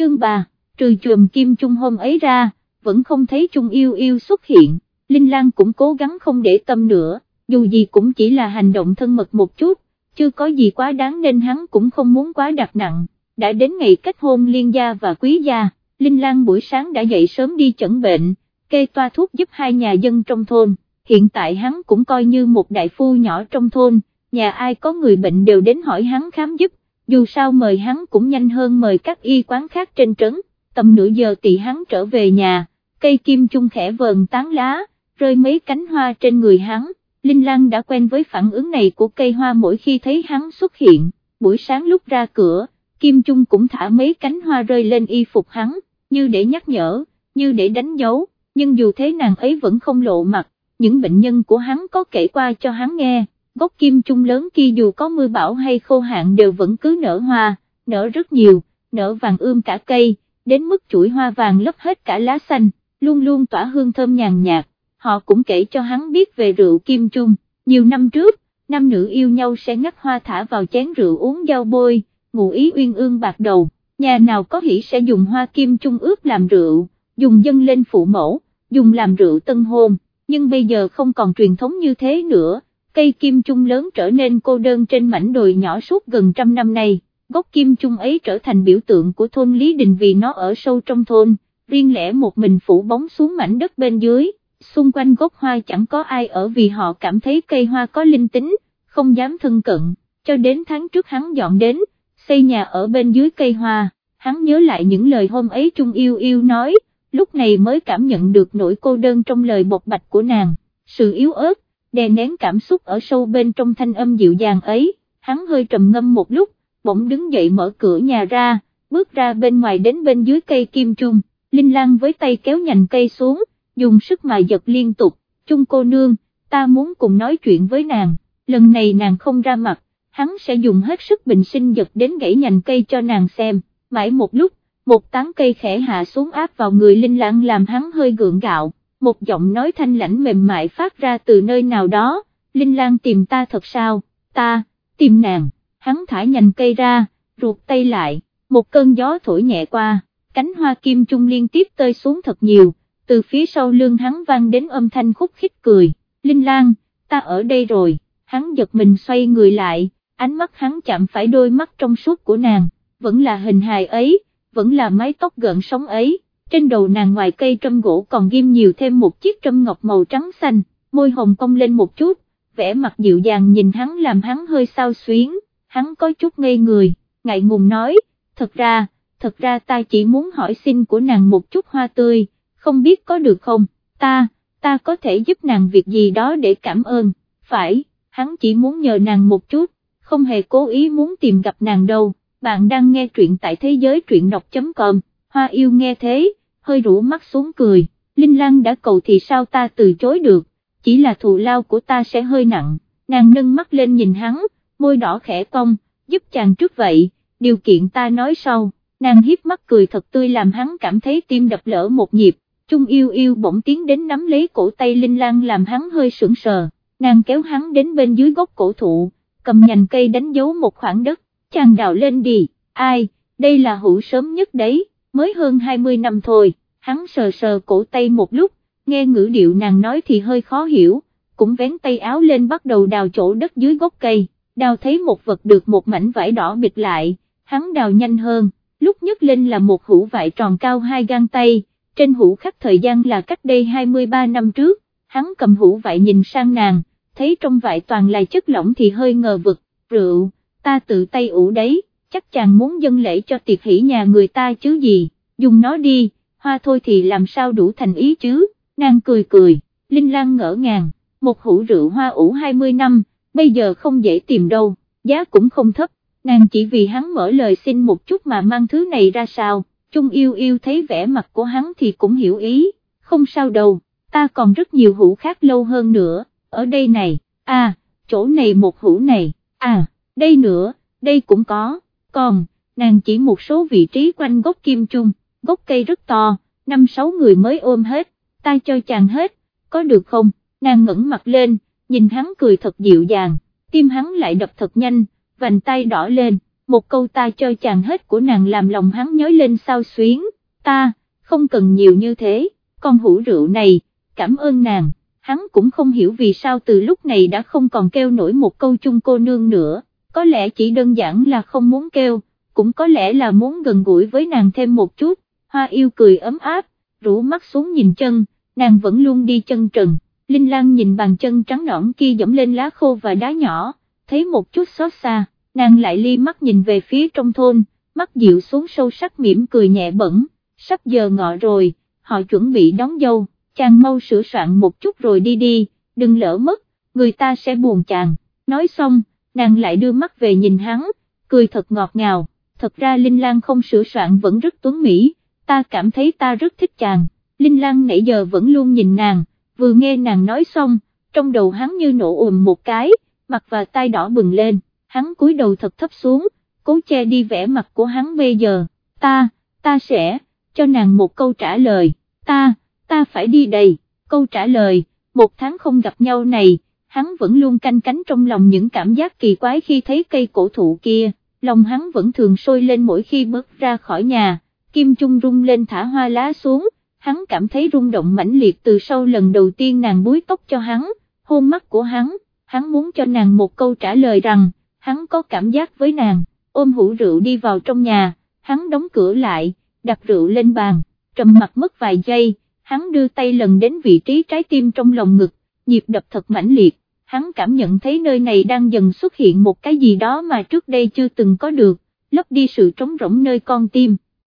chương 3, trừ chùm kim chung hôm ấy ra, vẫn không thấy chung yêu yêu xuất hiện, Linh Lan cũng cố gắng không để tâm nữa, dù gì cũng chỉ là hành động thân mật một chút, chưa có gì quá đáng nên hắn cũng không muốn quá đặt nặng, đã đến ngày kết hôn liên gia và quý gia, Linh Lan buổi sáng đã dậy sớm đi chẩn bệnh, kê toa thuốc giúp hai nhà dân trong thôn, hiện tại hắn cũng coi như một đại phu nhỏ trong thôn, nhà ai có người bệnh đều đến hỏi hắn khám giúp, dù sao mời hắn cũng nhanh hơn mời các y quán khác trên trấn, tầm nửa giờ tỷ hắn trở về nhà, cây kim chung khẽ vờn tán lá, rơi mấy cánh hoa trên người hắn, Linh Lan đã quen với phản ứng này của cây hoa mỗi khi thấy hắn xuất hiện, buổi sáng lúc ra cửa, Kim Chung cũng thả mấy cánh hoa rơi lên y phục hắn, như để nhắc nhở, như để đánh dấu, nhưng dù thế nàng ấy vẫn không lộ mặt, những bệnh nhân của hắn có kể qua cho hắn nghe, gốc Kim Chung lớn kia dù có mưa bão hay khô hạn đều vẫn cứ nở hoa, nở rất nhiều, nở vàng ươm cả cây, đến mức chuỗi hoa vàng lấp hết cả lá xanh, luôn luôn tỏa hương thơm nhàn nhạt. Họ cũng kể cho hắn biết về rượu kim chung, nhiều năm trước, nam nữ yêu nhau sẽ ngắt hoa thả vào chén rượu uống giao bôi, ngụ ý uyên ương bạc đầu, nhà nào có hỷ sẽ dùng hoa kim chung ướp làm rượu, dùng dân lên phụ mẫu, dùng làm rượu tân hôn, nhưng bây giờ không còn truyền thống như thế nữa, cây kim chung lớn trở nên cô đơn trên mảnh đồi nhỏ suốt gần trăm năm nay, gốc kim chung ấy trở thành biểu tượng của thôn Lý Đình vì nó ở sâu trong thôn, riêng lẻ một mình phủ bóng xuống mảnh đất bên dưới xung quanh gốc hoa chẳng có ai ở vì họ cảm thấy cây hoa có linh tính, không dám thân cận, cho đến tháng trước hắn dọn đến, xây nhà ở bên dưới cây hoa, hắn nhớ lại những lời hôm ấy Trung yêu yêu nói, lúc này mới cảm nhận được nỗi cô đơn trong lời bộc bạch của nàng, sự yếu ớt, đè nén cảm xúc ở sâu bên trong thanh âm dịu dàng ấy, hắn hơi trầm ngâm một lúc, bỗng đứng dậy mở cửa nhà ra, bước ra bên ngoài đến bên dưới cây kim trung, Linh Lan với tay kéo nhành cây xuống, dùng sức mà giật liên tục, chung cô nương, ta muốn cùng nói chuyện với nàng, lần này nàng không ra mặt, hắn sẽ dùng hết sức bình sinh giật đến gãy nhành cây cho nàng xem, mãi một lúc, một tán cây khẽ hạ xuống áp vào người linh lang làm hắn hơi gượng gạo, một giọng nói thanh lãnh mềm mại phát ra từ nơi nào đó, linh Lan tìm ta thật sao, ta, tìm nàng, hắn thả nhành cây ra, ruột tay lại, một cơn gió thổi nhẹ qua, cánh hoa kim trung liên tiếp tơi xuống thật nhiều, từ phía sau lưng hắn vang đến âm thanh khúc khích cười, Linh Lan, ta ở đây rồi, hắn giật mình xoay người lại, ánh mắt hắn chạm phải đôi mắt trong suốt của nàng, vẫn là hình hài ấy, vẫn là mái tóc gợn sóng ấy, trên đầu nàng ngoài cây trâm gỗ còn ghim nhiều thêm một chiếc trâm ngọc màu trắng xanh, môi hồng cong lên một chút, vẻ mặt dịu dàng nhìn hắn làm hắn hơi sao xuyến, hắn có chút ngây người, ngại ngùng nói, thật ra, thật ra ta chỉ muốn hỏi xin của nàng một chút hoa tươi, không biết có được không, ta, ta có thể giúp nàng việc gì đó để cảm ơn, phải, hắn chỉ muốn nhờ nàng một chút, không hề cố ý muốn tìm gặp nàng đâu, bạn đang nghe truyện tại thế giới truyện đọc.com, hoa yêu nghe thế, hơi rũ mắt xuống cười, Linh Lan đã cầu thì sao ta từ chối được, chỉ là thù lao của ta sẽ hơi nặng, nàng nâng mắt lên nhìn hắn, môi đỏ khẽ cong, giúp chàng trước vậy, điều kiện ta nói sau, nàng hiếp mắt cười thật tươi làm hắn cảm thấy tim đập lỡ một nhịp, Trung yêu yêu bỗng tiến đến nắm lấy cổ tay Linh Lan làm hắn hơi sững sờ, nàng kéo hắn đến bên dưới gốc cổ thụ, cầm nhành cây đánh dấu một khoảng đất, chàng đào lên đi, ai, đây là hữu sớm nhất đấy, mới hơn 20 năm thôi, hắn sờ sờ cổ tay một lúc, nghe ngữ điệu nàng nói thì hơi khó hiểu, cũng vén tay áo lên bắt đầu đào chỗ đất dưới gốc cây, đào thấy một vật được một mảnh vải đỏ bịt lại, hắn đào nhanh hơn, lúc nhấc lên là một hũ vải tròn cao hai gang tay, trên hũ khắc thời gian là cách đây 23 năm trước, hắn cầm hũ vải nhìn sang nàng, thấy trong vải toàn là chất lỏng thì hơi ngờ vực, rượu, ta tự tay ủ đấy, chắc chàng muốn dân lễ cho tiệc hỷ nhà người ta chứ gì, dùng nó đi, hoa thôi thì làm sao đủ thành ý chứ, nàng cười cười, Linh Lan ngỡ ngàng, một hũ rượu hoa ủ 20 năm, bây giờ không dễ tìm đâu, giá cũng không thấp, nàng chỉ vì hắn mở lời xin một chút mà mang thứ này ra sao, Trung yêu yêu thấy vẻ mặt của hắn thì cũng hiểu ý, không sao đâu, ta còn rất nhiều hũ khác lâu hơn nữa, ở đây này, à, chỗ này một hũ này, à, đây nữa, đây cũng có, còn, nàng chỉ một số vị trí quanh gốc kim chung gốc cây rất to, năm sáu người mới ôm hết, ta cho chàng hết, có được không, nàng ngẩng mặt lên, nhìn hắn cười thật dịu dàng, tim hắn lại đập thật nhanh, vành tay đỏ lên, một câu ta cho chàng hết của nàng làm lòng hắn nhói lên sao xuyến, ta, không cần nhiều như thế, con hũ rượu này, cảm ơn nàng, hắn cũng không hiểu vì sao từ lúc này đã không còn kêu nổi một câu chung cô nương nữa, có lẽ chỉ đơn giản là không muốn kêu, cũng có lẽ là muốn gần gũi với nàng thêm một chút, hoa yêu cười ấm áp, rủ mắt xuống nhìn chân, nàng vẫn luôn đi chân trần, Linh Lan nhìn bàn chân trắng nõn kia dẫm lên lá khô và đá nhỏ, thấy một chút xót xa, nàng lại ly mắt nhìn về phía trong thôn, mắt dịu xuống sâu sắc mỉm cười nhẹ bẩn, sắp giờ ngọ rồi, họ chuẩn bị đón dâu, chàng mau sửa soạn một chút rồi đi đi, đừng lỡ mất, người ta sẽ buồn chàng, nói xong, nàng lại đưa mắt về nhìn hắn, cười thật ngọt ngào, thật ra Linh Lan không sửa soạn vẫn rất tuấn mỹ, ta cảm thấy ta rất thích chàng, Linh Lan nãy giờ vẫn luôn nhìn nàng, vừa nghe nàng nói xong, trong đầu hắn như nổ ùm một cái, mặt và tai đỏ bừng lên, hắn cúi đầu thật thấp xuống, cố che đi vẻ mặt của hắn bây giờ, ta, ta sẽ, cho nàng một câu trả lời, ta, ta phải đi đây, câu trả lời, một tháng không gặp nhau này, hắn vẫn luôn canh cánh trong lòng những cảm giác kỳ quái khi thấy cây cổ thụ kia, lòng hắn vẫn thường sôi lên mỗi khi bước ra khỏi nhà, kim chung rung lên thả hoa lá xuống, hắn cảm thấy rung động mãnh liệt từ sau lần đầu tiên nàng búi tóc cho hắn, hôn mắt của hắn, hắn muốn cho nàng một câu trả lời rằng, hắn có cảm giác với nàng, ôm hũ rượu đi vào trong nhà, hắn đóng cửa lại, đặt rượu lên bàn, trầm mặt mất vài giây, hắn đưa tay lần đến vị trí trái tim trong lòng ngực, nhịp đập thật mãnh liệt, hắn cảm nhận thấy nơi này đang dần xuất hiện một cái gì đó mà trước đây chưa từng có được, lấp đi sự trống rỗng nơi con tim.